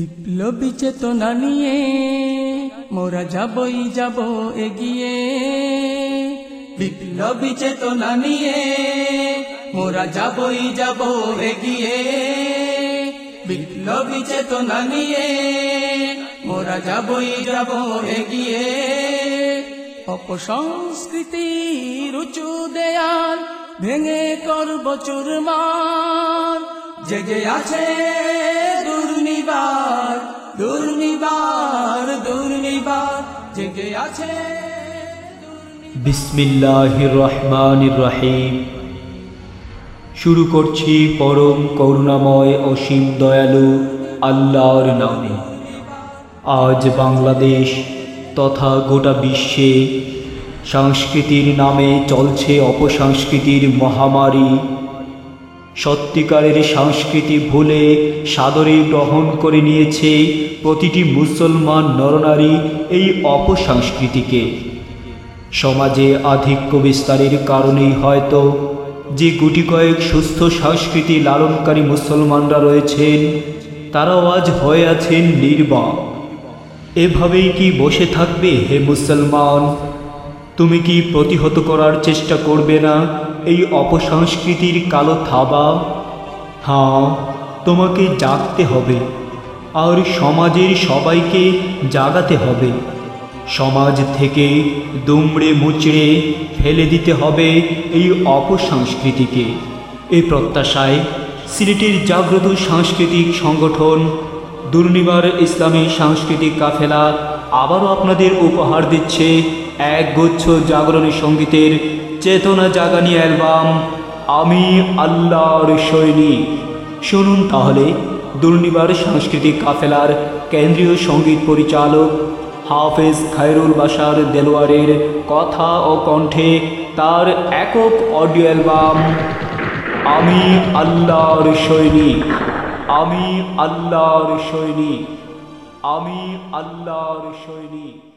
বিপ্লবী চেতনা নিয়ে মোরা যাবই যাব এগিয়ে। বিপ্লবী চেতনা নিয়ে মোরা যাবই যাব এগিয়ে। বিপ্লবী চেতনা নিয়ে মোরা যাবই যাব এগিয়ে। অপসংস্কৃতির উঁচু দেয়াল ভেঙে করব চুরমার। জেগে আছে দুর্নিবার দুর্নিবার দুর্নিবার, জেগে আছে বিসমিল্লাহির রহমানির রহিম। শুরু করছি পরম করুণাময় অসীম দয়ালু আল্লাহর নামে। আজ বাংলাদেশ তথা গোটা বিশ্বে সংস্কৃতির নামে চলছে অপসংস্কৃতির মহামারী। সত্যিকারের সংস্কৃতি ভুলে সাদরে গ্রহণ করে নিয়েছে প্রতিটি মুসলমান নরনারী এই অপসংস্কৃতিকে। সমাজে আধিক্য বিস্তারের কারণেই হয়তো যে গুটি কয়েক সুস্থ সংস্কৃতি লালনকারী মুসলমানরা রয়েছেন, তারাও আজ হয়ে আছেন নির্বাক। এভাবেই কি বসে থাকবে হে মুসলমান? তুমি কি প্রতিহত করার চেষ্টা করবে না? এই অপসংস্কৃতির কালো থাবা। হ্যাঁ তোমাকে জাগতে হবে। আর সমাজের সবাইকে জাগাতে হবে। সমাজ থেকে দুমড়ে মুচড়ে ফেলে দিতে হবে এই অপসংস্কৃতিকে। এই প্রত্যাশায় সিলেটের জাগ্রত সাংস্কৃতিক সংগঠন, দুর্নিবার ইসলামী সাংস্কৃতিক কাফেলা আবারও আপনাদের উপহার দিচ্ছে এক গুচ্ছ জাগরণী সঙ্গীতের চেতনা জাগানি অ্যালবাম, আমি আল্লাহর সৈনিক শুনুন তাহলে, দুর্নিবার সাংস্কৃতিক কাফেলার কেন্দ্রীয় সংগীত পরিচালক হাফেজ খায়রুল বাসার দেলোয়ারের কথা ও কণ্ঠে তার একক অডিও অ্যালবাম, আমি আল্লাহর সৈনিক আমি আল্লাহর সৈনিক আমি আল্লাহর সৈনিক